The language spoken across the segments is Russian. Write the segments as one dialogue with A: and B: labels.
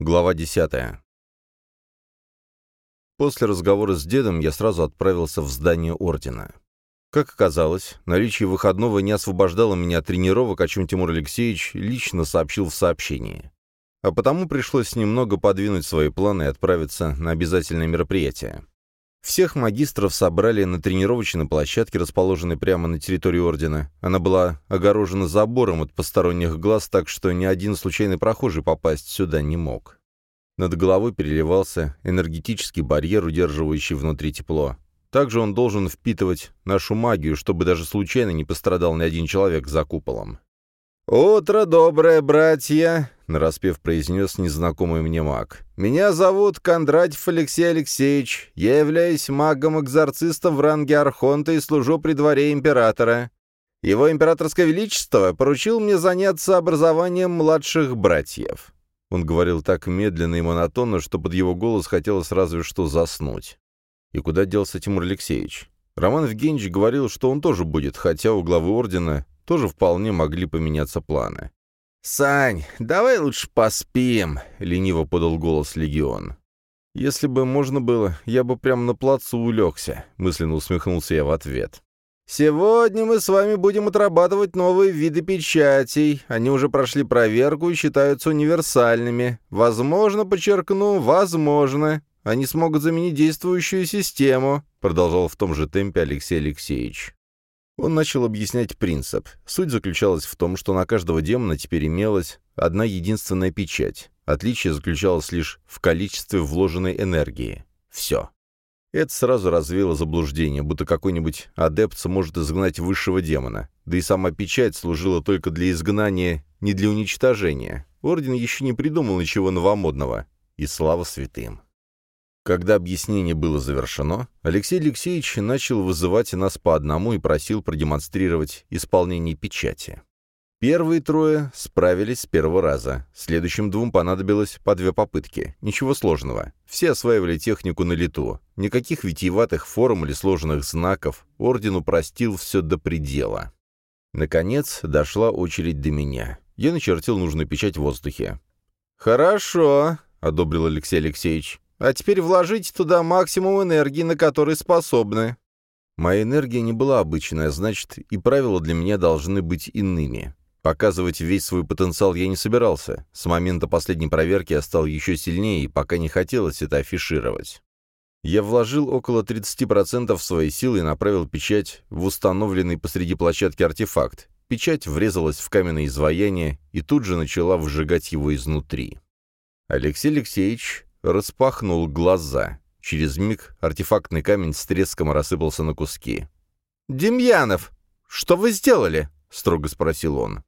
A: Глава 10. После разговора с дедом я сразу отправился в здание ордена. Как оказалось, наличие выходного не освобождало меня от тренировок, о чем Тимур Алексеевич лично сообщил в сообщении. А потому пришлось немного подвинуть свои планы и отправиться на обязательное мероприятие. Всех магистров собрали на тренировочной площадке, расположенной прямо на территории Ордена. Она была огорожена забором от посторонних глаз, так что ни один случайный прохожий попасть сюда не мог. Над головой переливался энергетический барьер, удерживающий внутри тепло. Также он должен впитывать нашу магию, чтобы даже случайно не пострадал ни один человек за куполом. «Утро доброе, братья!» — нараспев произнес незнакомый мне маг. «Меня зовут Кондратьев Алексей Алексеевич. Я являюсь магом-экзорцистом в ранге Архонта и служу при дворе императора. Его императорское величество поручил мне заняться образованием младших братьев». Он говорил так медленно и монотонно, что под его голос хотелось разве что заснуть. И куда делся Тимур Алексеевич? Роман Евгеньевич говорил, что он тоже будет, хотя у главы ордена тоже вполне могли поменяться планы. «Сань, давай лучше поспим», — лениво подал голос Легион. «Если бы можно было, я бы прямо на плацу улегся», — мысленно усмехнулся я в ответ. «Сегодня мы с вами будем отрабатывать новые виды печатей. Они уже прошли проверку и считаются универсальными. Возможно, подчеркну, возможно, они смогут заменить действующую систему», — продолжал в том же темпе Алексей Алексеевич. Он начал объяснять принцип. Суть заключалась в том, что на каждого демона теперь имелась одна единственная печать. Отличие заключалось лишь в количестве вложенной энергии. Все. Это сразу развеяло заблуждение, будто какой-нибудь адепт сможет изгнать высшего демона. Да и сама печать служила только для изгнания, не для уничтожения. Орден еще не придумал ничего новомодного. И слава святым. Когда объяснение было завершено, Алексей Алексеевич начал вызывать нас по одному и просил продемонстрировать исполнение печати. Первые трое справились с первого раза. Следующим двум понадобилось по две попытки. Ничего сложного. Все осваивали технику на лету. Никаких витиеватых форм или сложных знаков. Орден упростил все до предела. Наконец, дошла очередь до меня. Я начертил нужную печать в воздухе. «Хорошо», — одобрил Алексей Алексеевич. А теперь вложите туда максимум энергии, на который способны». Моя энергия не была обычная, значит, и правила для меня должны быть иными. Показывать весь свой потенциал я не собирался. С момента последней проверки я стал еще сильнее, и пока не хотелось это афишировать. Я вложил около 30% своей силы и направил печать в установленный посреди площадки артефакт. Печать врезалась в каменное изваяние и тут же начала выжигать его изнутри. Алексей Алексеевич распахнул глаза. Через миг артефактный камень с треском рассыпался на куски. «Демьянов, что вы сделали?» — строго спросил он.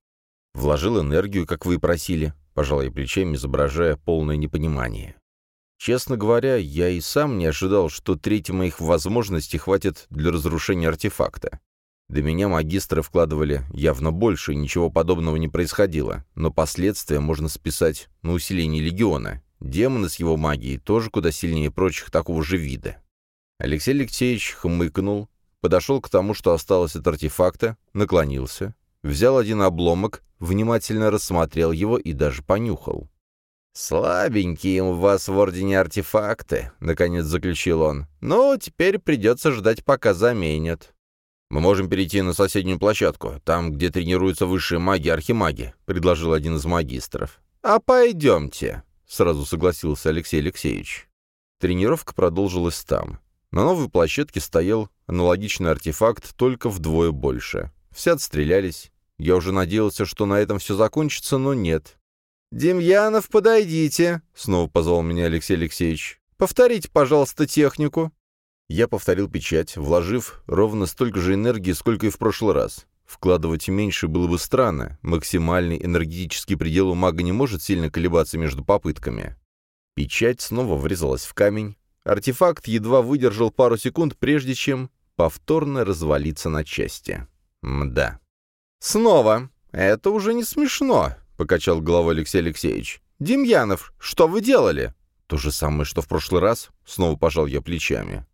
A: «Вложил энергию, как вы и просили», — пожал я плечами, изображая полное непонимание. Честно говоря, я и сам не ожидал, что трети моих возможностей хватит для разрушения артефакта. До меня магистры вкладывали явно больше, и ничего подобного не происходило, но последствия можно списать на усиление легиона, Демоны с его магией тоже куда сильнее прочих такого же вида. Алексей Алексеевич хмыкнул, подошел к тому, что осталось от артефакта, наклонился, взял один обломок, внимательно рассмотрел его и даже понюхал. «Слабенькие у вас в Ордене артефакты», — наконец заключил он. «Ну, теперь придется ждать, пока заменят». «Мы можем перейти на соседнюю площадку, там, где тренируются высшие маги-архимаги», — предложил один из магистров. «А пойдемте», сразу согласился Алексей Алексеевич. Тренировка продолжилась там. На новой площадке стоял аналогичный артефакт, только вдвое больше. Все отстрелялись. Я уже надеялся, что на этом все закончится, но нет. «Демьянов, подойдите!» — снова позвал меня Алексей Алексеевич. «Повторите, пожалуйста, технику». Я повторил печать, вложив ровно столько же энергии, сколько и в прошлый раз. Вкладывать меньше было бы странно. Максимальный энергетический предел у мага не может сильно колебаться между попытками. Печать снова врезалась в камень. Артефакт едва выдержал пару секунд, прежде чем повторно развалиться на части. Мда. «Снова! Это уже не смешно!» — покачал головой Алексей Алексеевич. «Демьянов, что вы делали?» «То же самое, что в прошлый раз», — снова пожал я плечами.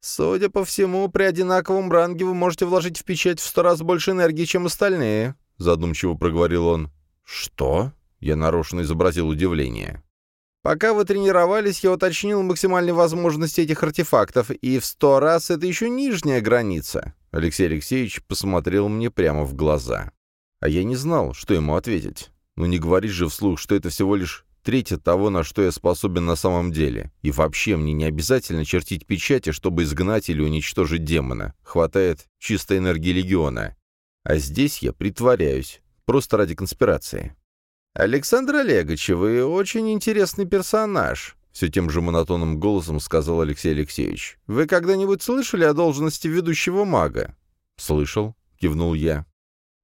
A: «Судя по всему, при одинаковом ранге вы можете вложить в печать в сто раз больше энергии, чем остальные», — задумчиво проговорил он. «Что?» — я нарочно изобразил удивление. Пока вы тренировались, я уточнил максимальные возможности этих артефактов, и в сто раз это еще нижняя граница». Алексей Алексеевич посмотрел мне прямо в глаза. А я не знал, что ему ответить. Ну не говоришь же вслух, что это всего лишь треть от того, на что я способен на самом деле. И вообще мне не обязательно чертить печати, чтобы изгнать или уничтожить демона. Хватает чистой энергии Легиона. А здесь я притворяюсь, просто ради конспирации. «Александр Олегович, вы очень интересный персонаж», — все тем же монотонным голосом сказал Алексей Алексеевич. «Вы когда-нибудь слышали о должности ведущего мага?» «Слышал», — кивнул я.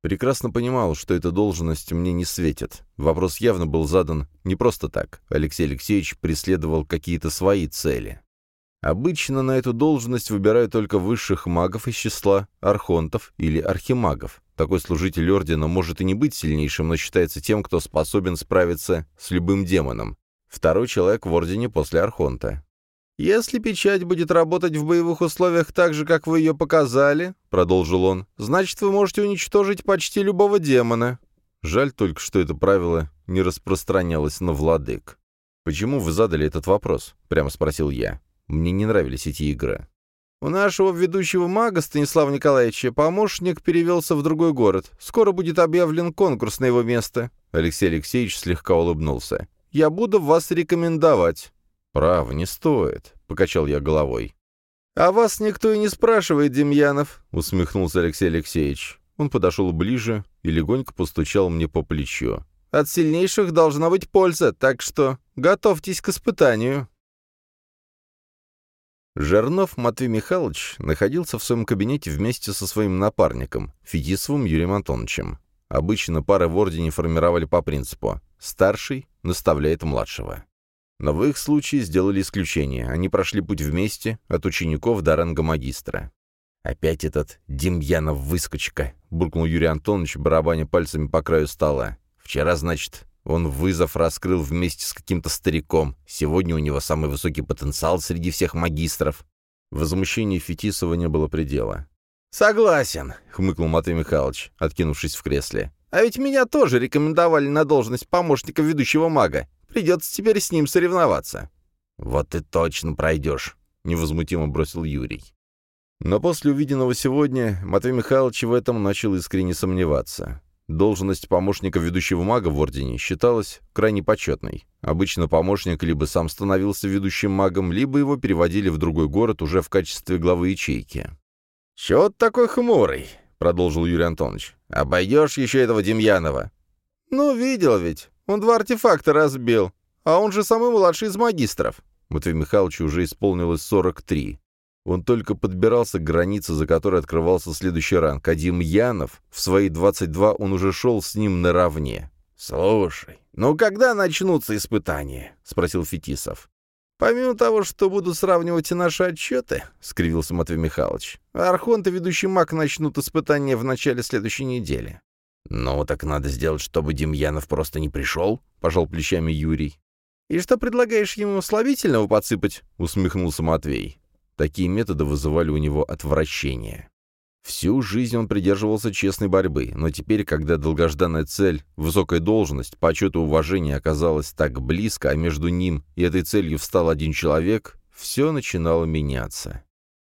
A: Прекрасно понимал, что эта должность мне не светит. Вопрос явно был задан не просто так. Алексей Алексеевич преследовал какие-то свои цели. Обычно на эту должность выбирают только высших магов из числа архонтов или архимагов. Такой служитель ордена может и не быть сильнейшим, но считается тем, кто способен справиться с любым демоном. Второй человек в ордене после архонта. «Если печать будет работать в боевых условиях так же, как вы ее показали», — продолжил он, — «значит, вы можете уничтожить почти любого демона». Жаль только, что это правило не распространялось на владык. «Почему вы задали этот вопрос?» — прямо спросил я. Мне не нравились эти игры. «У нашего ведущего мага Станислава Николаевича помощник перевелся в другой город. Скоро будет объявлен конкурс на его место». Алексей Алексеевич слегка улыбнулся. «Я буду вас рекомендовать». «Право, не стоит», — покачал я головой. «А вас никто и не спрашивает, Демьянов», — усмехнулся Алексей Алексеевич. Он подошел ближе и легонько постучал мне по плечу. «От сильнейших должна быть польза, так что готовьтесь к испытанию». Жернов Матвей Михайлович находился в своем кабинете вместе со своим напарником, Фетисовым Юрием Антоновичем. Обычно пары в ордене формировали по принципу «старший наставляет младшего». Но в их случае сделали исключение. Они прошли путь вместе, от учеников до ранга магистра. «Опять этот Демьянов выскочка», — буркнул Юрий Антонович, барабаня пальцами по краю стола. «Вчера, значит, он вызов раскрыл вместе с каким-то стариком. Сегодня у него самый высокий потенциал среди всех магистров». Возмущению Фетисова не было предела. «Согласен», — хмыкнул Матвей Михайлович, откинувшись в кресле. «А ведь меня тоже рекомендовали на должность помощника ведущего мага. Придется теперь с ним соревноваться». «Вот ты точно пройдешь», — невозмутимо бросил Юрий. Но после увиденного сегодня Матвей Михайлович в этом начал искренне сомневаться. Должность помощника ведущего мага в Ордене считалась крайне почетной. Обычно помощник либо сам становился ведущим магом, либо его переводили в другой город уже в качестве главы ячейки. «Чего ты такой хмурый?» — продолжил Юрий Антонович. «Обойдешь еще этого Демьянова?» «Ну, видел ведь. Он два артефакта разбил, а он же самый младший из магистров. Матвею Михайловичу уже исполнилось 43. Он только подбирался к границе, за которой открывался следующий ранг, а Демьянов в свои 22 он уже шел с ним наравне. «Слушай, ну когда начнутся испытания?» — спросил Фетисов. «Помимо того, что буду сравнивать и наши отчеты», — скривился Матвей Михайлович, «Архонт и ведущий маг начнут испытания в начале следующей недели. «Ну, так надо сделать, чтобы Демьянов просто не пришел», — пожал плечами Юрий. «И что предлагаешь ему слабительного подсыпать?» — усмехнулся Матвей. Такие методы вызывали у него отвращение. Всю жизнь он придерживался честной борьбы, но теперь, когда долгожданная цель, высокая должность, почет и уважение оказалась так близко, а между ним и этой целью встал один человек, все начинало меняться.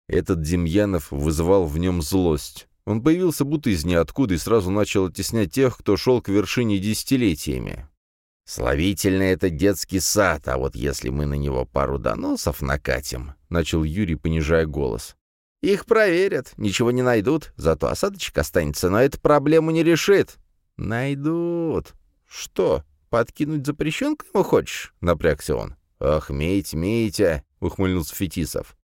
A: Этот Демьянов вызывал в нем злость, он появился будто из ниоткуда и сразу начал оттеснять тех, кто шел к вершине десятилетиями. «Славительный это детский сад, а вот если мы на него пару доносов накатим», — начал Юрий, понижая голос. «Их проверят, ничего не найдут, зато осадочек останется, но эту проблему не решит». «Найдут». «Что, подкинуть запрещенку ему хочешь?» — напрягся он. «Ох, Мить, Митя», — ухмыльнулся Фетисов.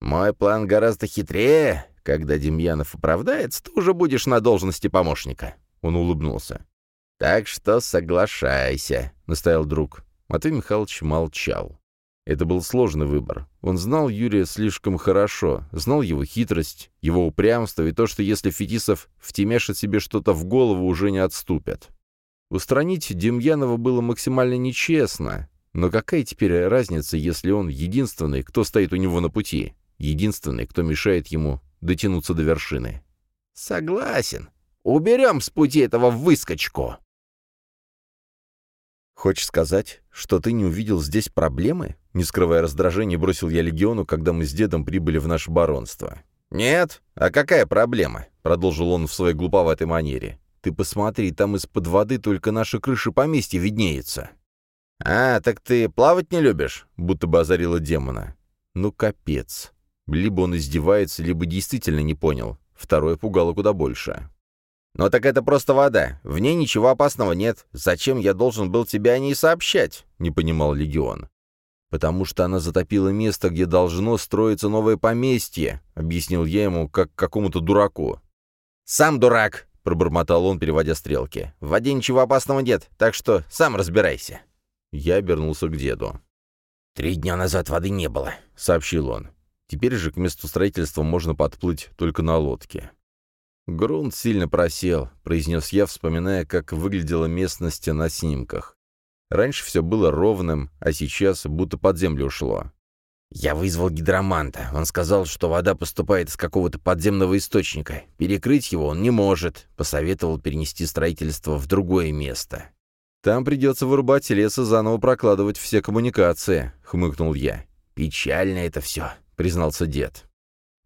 A: «Мой план гораздо хитрее. Когда Демьянов оправдается, ты уже будешь на должности помощника». Он улыбнулся. «Так что соглашайся», — настоял друг. Матвей Михайлович молчал. Это был сложный выбор. Он знал Юрия слишком хорошо, знал его хитрость, его упрямство и то, что если Фетисов втемяшит себе что-то в голову, уже не отступят. Устранить Демьянова было максимально нечестно, но какая теперь разница, если он единственный, кто стоит у него на пути, единственный, кто мешает ему дотянуться до вершины. «Согласен. Уберем с пути этого выскочку!» «Хочешь сказать, что ты не увидел здесь проблемы?» Не скрывая раздражения, бросил я легиону, когда мы с дедом прибыли в наше баронство. «Нет? А какая проблема?» — продолжил он в своей глуповатой манере. «Ты посмотри, там из-под воды только наша крыша поместья виднеется». «А, так ты плавать не любишь?» — будто бы озарила демона. «Ну, капец. Либо он издевается, либо действительно не понял. Второе пугало куда больше». «Ну так это просто вода. В ней ничего опасного нет. Зачем я должен был тебе о ней сообщать?» — не понимал Легион. «Потому что она затопила место, где должно строиться новое поместье», — объяснил я ему, как какому-то дураку. «Сам дурак», — пробормотал он, переводя стрелки. «В воде ничего опасного нет, так что сам разбирайся». Я обернулся к деду. «Три дня назад воды не было», — сообщил он. «Теперь же к месту строительства можно подплыть только на лодке». «Грунт сильно просел», — произнес я, вспоминая, как выглядела местность на снимках. Раньше все было ровным, а сейчас будто под землю ушло. «Я вызвал гидроманта. Он сказал, что вода поступает из какого-то подземного источника. Перекрыть его он не может. Посоветовал перенести строительство в другое место». «Там придется вырубать лес и заново прокладывать все коммуникации», — хмыкнул я. «Печально это все», — признался дед.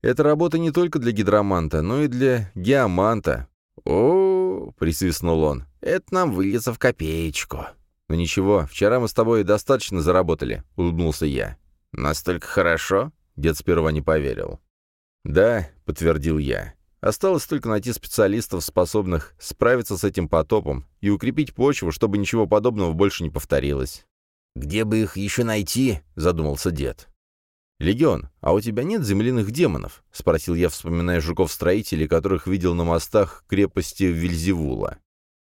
A: «Это работа не только для гидроманта, но и для геоманта». «О, -о, -о присвистнул он, — это нам выльется в копеечку». «Ну ничего, вчера мы с тобой достаточно заработали», — улыбнулся я. «Настолько хорошо?» — дед сперва не поверил. «Да», — подтвердил я. «Осталось только найти специалистов, способных справиться с этим потопом и укрепить почву, чтобы ничего подобного больше не повторилось».
B: «Где бы их еще найти?» — задумался дед.
A: «Легион, а у тебя нет земляных демонов?» — спросил я, вспоминая жуков-строителей, которых видел на мостах крепости Вильзевула.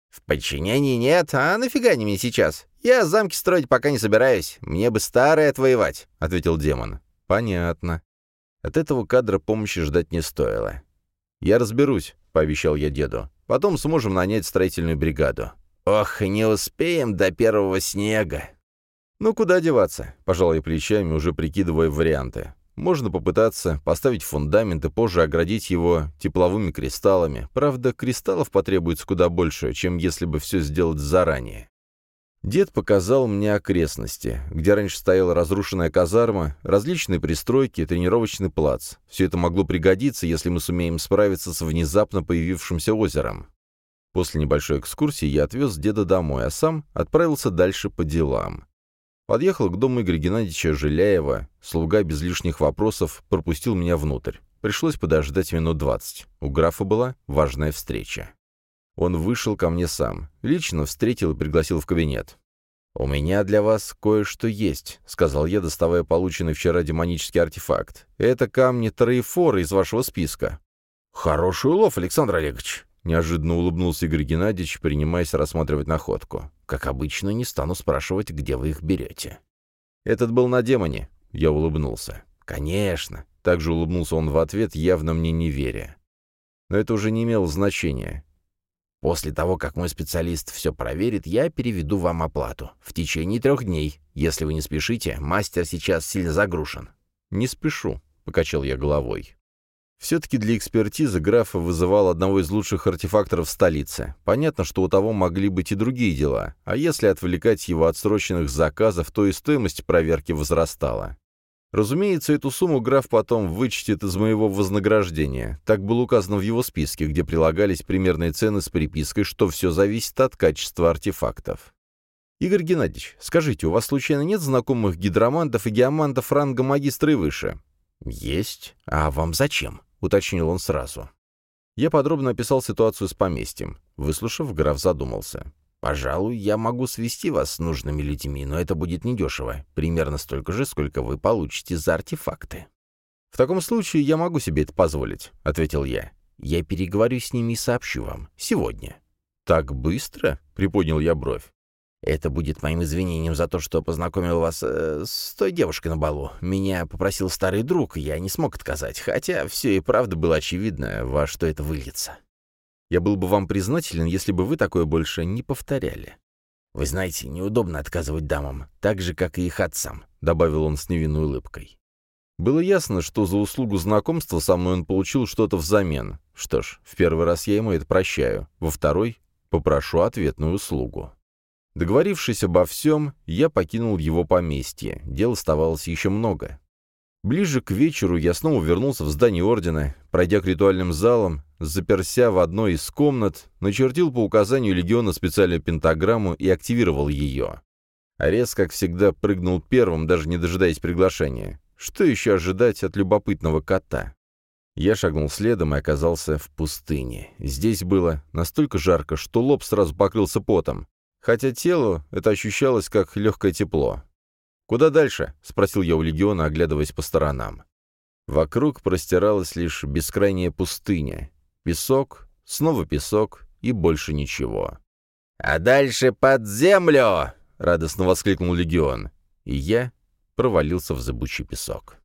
B: «В подчинении нет, а нафига они мне сейчас? Я замки строить пока не собираюсь, мне бы старое отвоевать», — ответил демон.
A: «Понятно. От этого кадра помощи ждать не стоило. Я разберусь», — пообещал я деду. «Потом сможем нанять строительную бригаду».
B: «Ох, не успеем до первого снега»,
A: «Ну, куда деваться?» — пожал я плечами, уже прикидывая варианты. Можно попытаться поставить фундамент и позже оградить его тепловыми кристаллами. Правда, кристаллов потребуется куда больше, чем если бы все сделать заранее. Дед показал мне окрестности, где раньше стояла разрушенная казарма, различные пристройки, тренировочный плац. Все это могло пригодиться, если мы сумеем справиться с внезапно появившимся озером. После небольшой экскурсии я отвез деда домой, а сам отправился дальше по делам. Подъехал к дому Игоря Геннадьевича Жиляева. Слуга без лишних вопросов пропустил меня внутрь. Пришлось подождать минут двадцать. У графа была важная встреча. Он вышел ко мне сам. Лично встретил и пригласил в кабинет. «У меня для вас кое-что есть», — сказал я, доставая полученный вчера демонический артефакт. «Это камни Троефора из вашего списка».
B: «Хороший улов, Александр Олегович»,
A: Неожиданно улыбнулся Игорь Геннадьевич, принимаясь рассматривать находку. «Как обычно, не стану спрашивать, где вы их берете». «Этот был на демоне», — я улыбнулся. «Конечно». Также улыбнулся он в ответ, явно мне не веря. Но это уже не имело значения.
B: «После того, как мой специалист все проверит, я переведу вам оплату. В течение трех дней. Если вы не спешите, мастер сейчас сильно загружен».
A: «Не спешу», — покачал я головой. Все-таки для экспертизы графа вызывал одного из лучших артефакторов столицы. Понятно, что у того могли быть и другие дела, а если отвлекать его от срочных заказов, то и стоимость проверки возрастала. Разумеется, эту сумму граф потом вычтет из моего вознаграждения. Так было указано в его списке, где прилагались примерные цены с припиской, что все зависит от качества артефактов. «Игорь Геннадьевич, скажите, у вас случайно нет знакомых гидромантов и геомантов ранга магистра и выше?»
B: «Есть. А вам зачем?» — уточнил он сразу.
A: Я подробно описал ситуацию с поместьем. Выслушав, граф задумался.
B: «Пожалуй, я могу свести вас с нужными людьми, но это будет недешево. Примерно столько же, сколько вы получите за артефакты».
A: «В таком случае я могу себе это позволить», — ответил я.
B: «Я переговорю с ними и сообщу вам. Сегодня».
A: «Так быстро?» — приподнял я бровь.
B: Это будет моим извинением за то, что познакомил вас э, с той девушкой на балу. Меня попросил старый друг, я не смог отказать, хотя все и правда было очевидно, во что это выльется.
A: Я был бы вам признателен, если бы вы такое больше не повторяли.
B: Вы знаете, неудобно отказывать дамам, так же, как и их отцам», — добавил он с невинной улыбкой.
A: Было ясно, что за услугу знакомства со мной он получил что-то взамен. Что ж, в первый раз я ему это прощаю, во второй — попрошу ответную услугу. Договорившись обо всем, я покинул его поместье. Дел оставалось еще много. Ближе к вечеру я снова вернулся в здание ордена, пройдя к ритуальным залам, заперся в одной из комнат, начертил по указанию легиона специальную пентаграмму и активировал ее. Арес, как всегда, прыгнул первым, даже не дожидаясь приглашения. Что еще ожидать от любопытного кота? Я шагнул следом и оказался в пустыне. Здесь было настолько жарко, что лоб сразу покрылся потом, хотя телу это ощущалось как легкое тепло. «Куда дальше?» — спросил я у легиона, оглядываясь по сторонам. Вокруг простиралась лишь бескрайняя пустыня. Песок, снова песок и больше ничего.
B: «А дальше под землю!»
A: — радостно воскликнул легион. И я провалился в зыбучий песок.